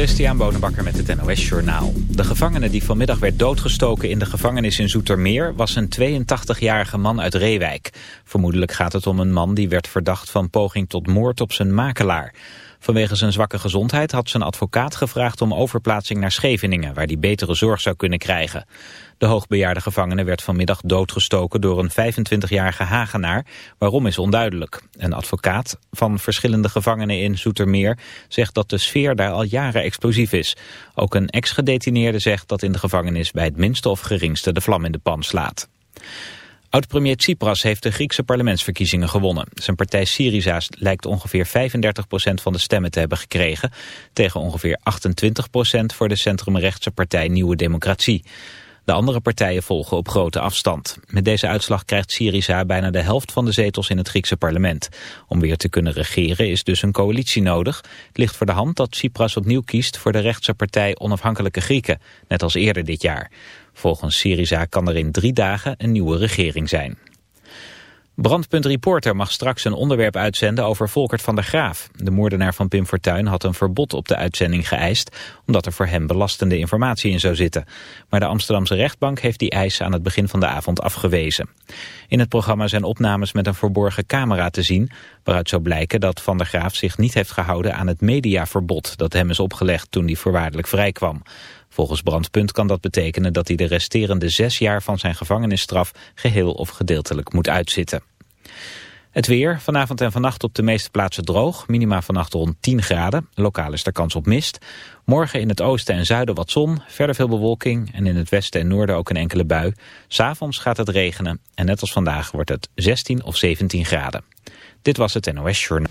Christian Bonenbakker met het NOS Journaal. De gevangene die vanmiddag werd doodgestoken in de gevangenis in Zoetermeer... was een 82-jarige man uit Reewijk. Vermoedelijk gaat het om een man die werd verdacht van poging tot moord op zijn makelaar. Vanwege zijn zwakke gezondheid had zijn advocaat gevraagd om overplaatsing naar Scheveningen... waar hij betere zorg zou kunnen krijgen. De hoogbejaarde gevangene werd vanmiddag doodgestoken door een 25-jarige Hagenaar. Waarom is onduidelijk. Een advocaat van verschillende gevangenen in Zoetermeer zegt dat de sfeer daar al jaren explosief is. Ook een ex-gedetineerde zegt dat in de gevangenis bij het minste of geringste de vlam in de pan slaat. Oud-premier Tsipras heeft de Griekse parlementsverkiezingen gewonnen. Zijn partij Syriza lijkt ongeveer 35% van de stemmen te hebben gekregen... tegen ongeveer 28% voor de centrumrechtse partij Nieuwe Democratie. De andere partijen volgen op grote afstand. Met deze uitslag krijgt Syriza bijna de helft van de zetels in het Griekse parlement. Om weer te kunnen regeren is dus een coalitie nodig. Het ligt voor de hand dat Tsipras opnieuw kiest voor de rechtse partij Onafhankelijke Grieken, net als eerder dit jaar. Volgens Syriza kan er in drie dagen een nieuwe regering zijn. Brandpunt Reporter mag straks een onderwerp uitzenden over Volkert van der Graaf. De moordenaar van Pim Fortuyn had een verbod op de uitzending geëist... omdat er voor hem belastende informatie in zou zitten. Maar de Amsterdamse rechtbank heeft die eis aan het begin van de avond afgewezen. In het programma zijn opnames met een verborgen camera te zien... waaruit zou blijken dat Van der Graaf zich niet heeft gehouden aan het mediaverbod... dat hem is opgelegd toen hij voorwaardelijk vrijkwam. Volgens Brandpunt kan dat betekenen dat hij de resterende zes jaar van zijn gevangenisstraf geheel of gedeeltelijk moet uitzitten. Het weer, vanavond en vannacht op de meeste plaatsen droog. Minima vannacht rond 10 graden. Lokaal is er kans op mist. Morgen in het oosten en zuiden wat zon. Verder veel bewolking. En in het westen en noorden ook een enkele bui. S'avonds gaat het regenen. En net als vandaag wordt het 16 of 17 graden. Dit was het NOS Journal.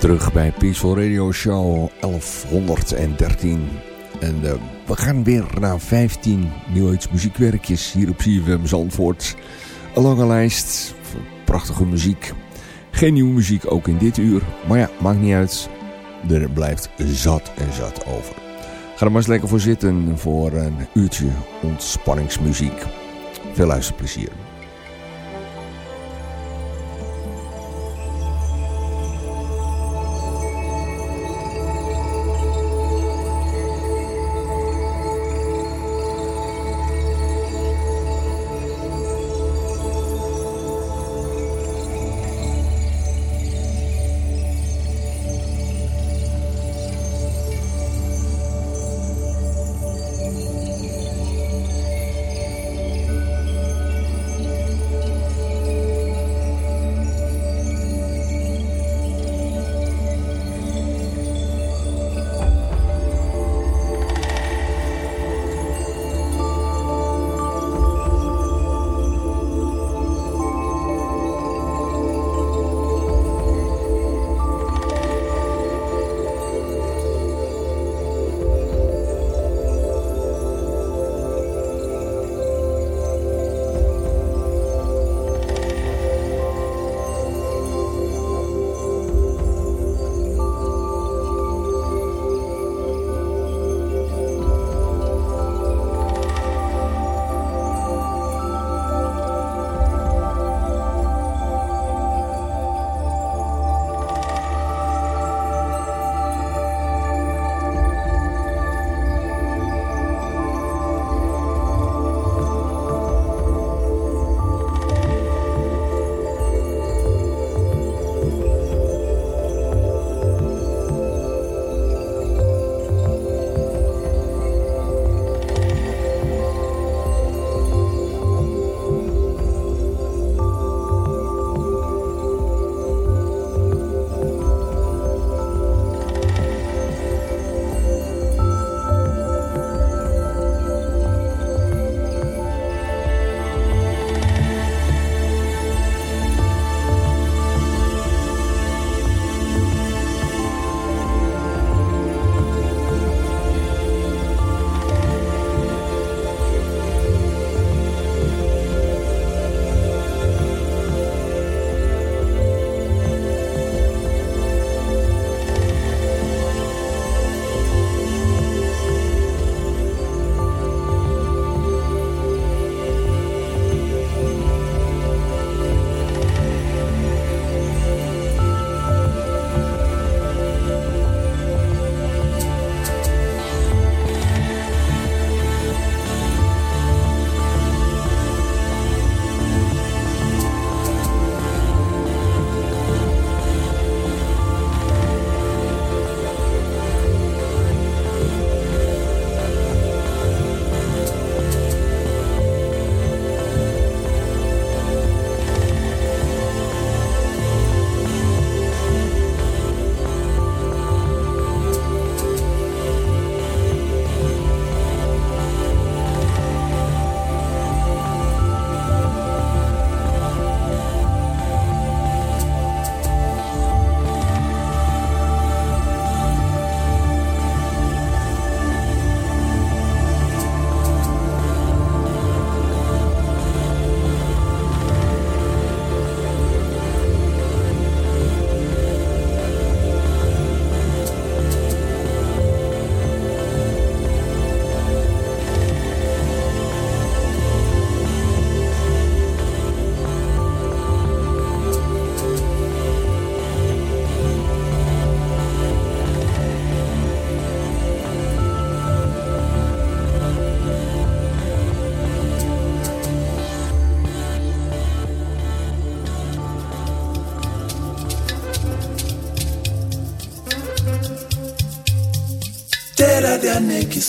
Terug bij Peaceful Radio Show 1113. En uh, we gaan weer naar 15 New Age muziekwerkjes hier op CFM Zandvoort. Een lange lijst prachtige muziek. Geen nieuwe muziek, ook in dit uur. Maar ja, maakt niet uit. Er blijft zat en zat over. Ga er maar eens lekker voor zitten voor een uurtje ontspanningsmuziek. Veel luisterplezier.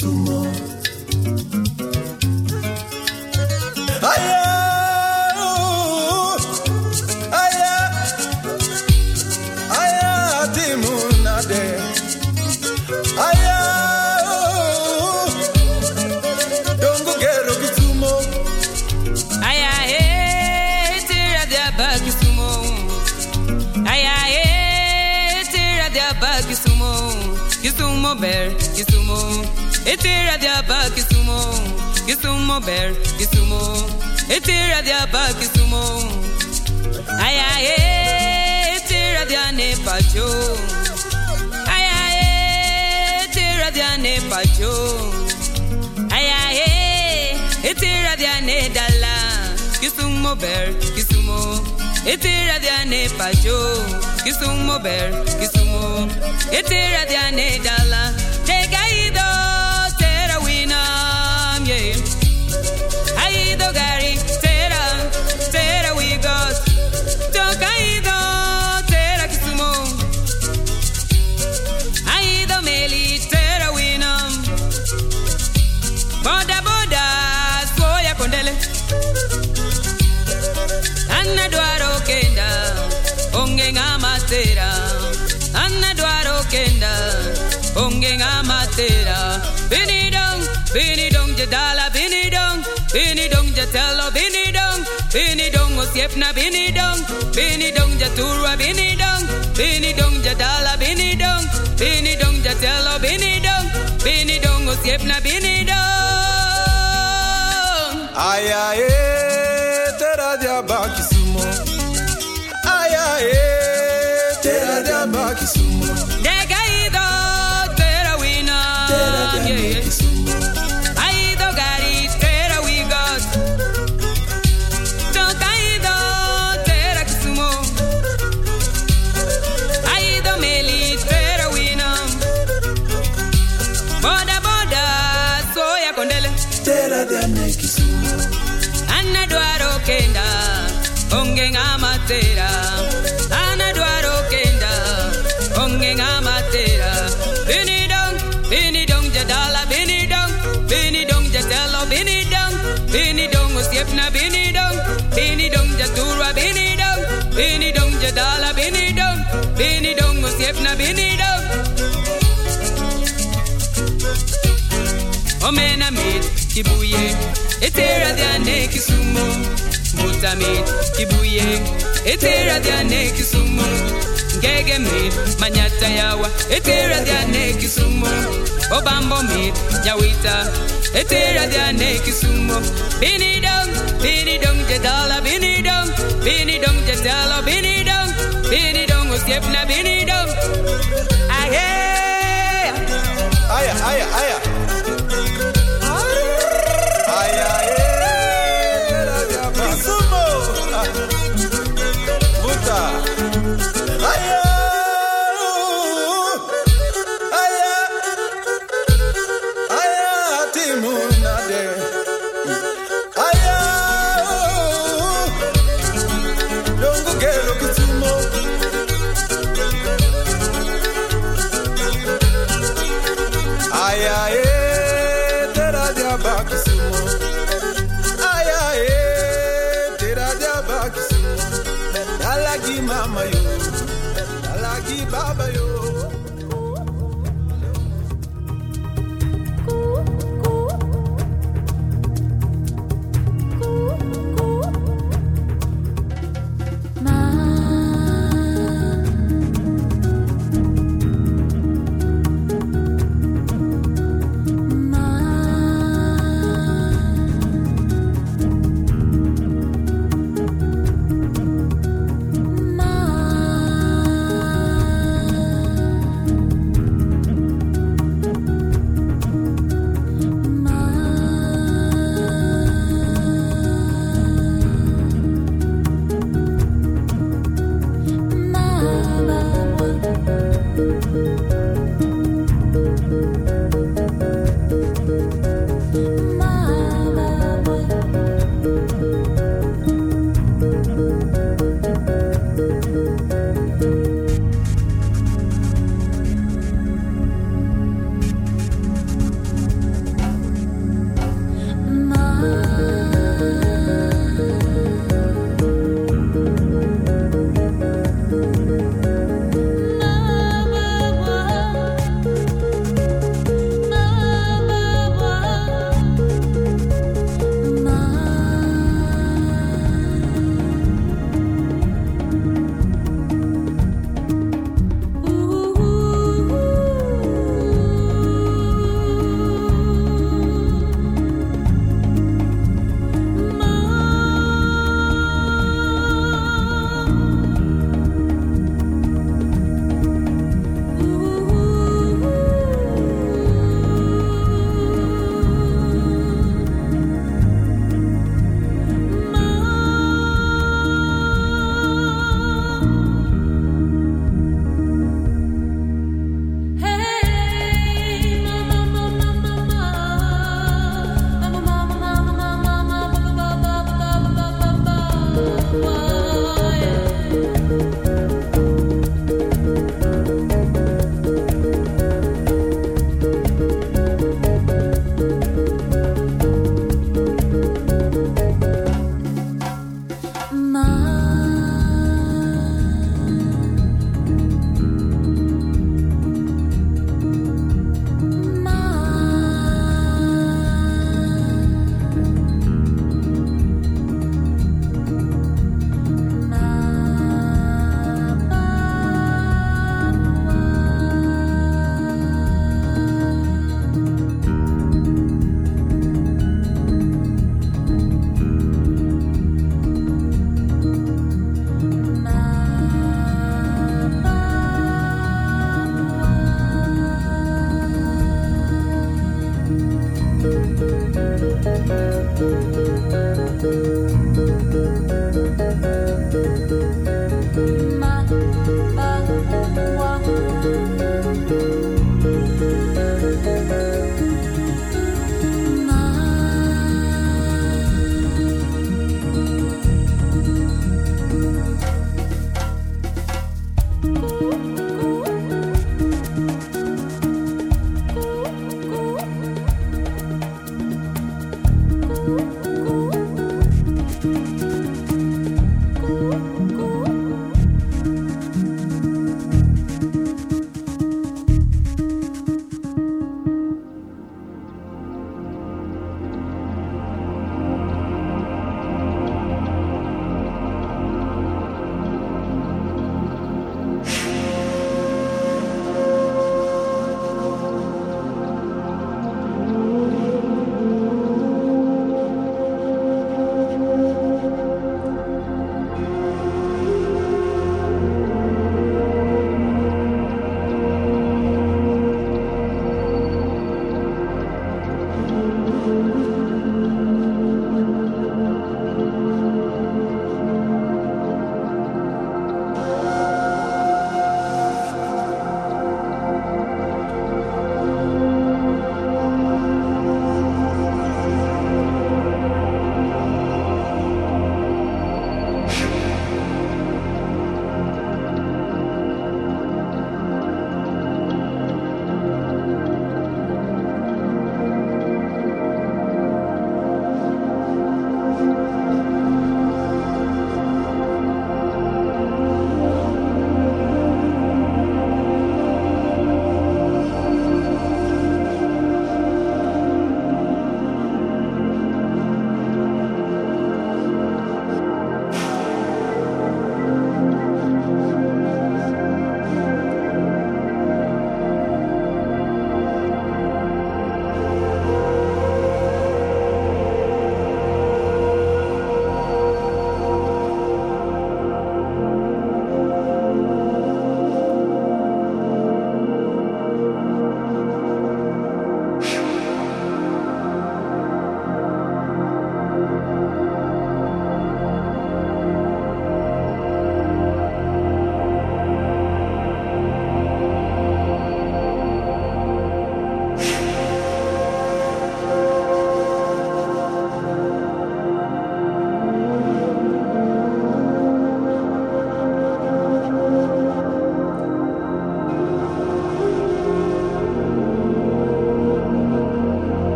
sumo. Aya, aya, aya, dimunade. Aya, dongo gero bisumo. Aya, eh, tira de abagi sumo. Aya, eh, tira de abagi sumo. Kisumo Bear, Kisumo. Etira Diaba, Kisumo. Kisumo Bear, Kisumo. Etira Diaba, Kisumo. Ayaye, eh, Etira Diane Pacho. Ayaye, eh, Etira Diane Pacho. Ayaye, eh, Etira Diane Dala. Kisumo Bear, Kisumo. Etira Diane Pacho. Kisumo Bear, Kisumo etera dia ne dala te gaido tera winam ye aido gari Bini dong ja tell bini dong. Bini dong o siep na bini dong. Bini dong ja tura bini dong. Bini dong ja dala bini dong. Bini dong ja tell bini dong. Bini dong o siep na bini dong. Ay ay ay onge ngamatera ana dwaro kenda. Onge ngamatera jadala bini dong bini dong jatelo bini dong. Bini dong usiepna bini dong. Jadala bini dong. Bini dong usiepna bini dong. Omena mit kibuye etera dane kisumo Mesopotami, Ibuye, Etera Diane Kisumu, Gegeme, Manyata Yawa, Etera Diane Kisumu, Obambo me, Yawita, Etera Diane Kisumu, Bini Dong, Bini Dong Jedala, Bini Dong, Bini Dong Jedala, Bini Dong, Bini Dong aya, aya, aya.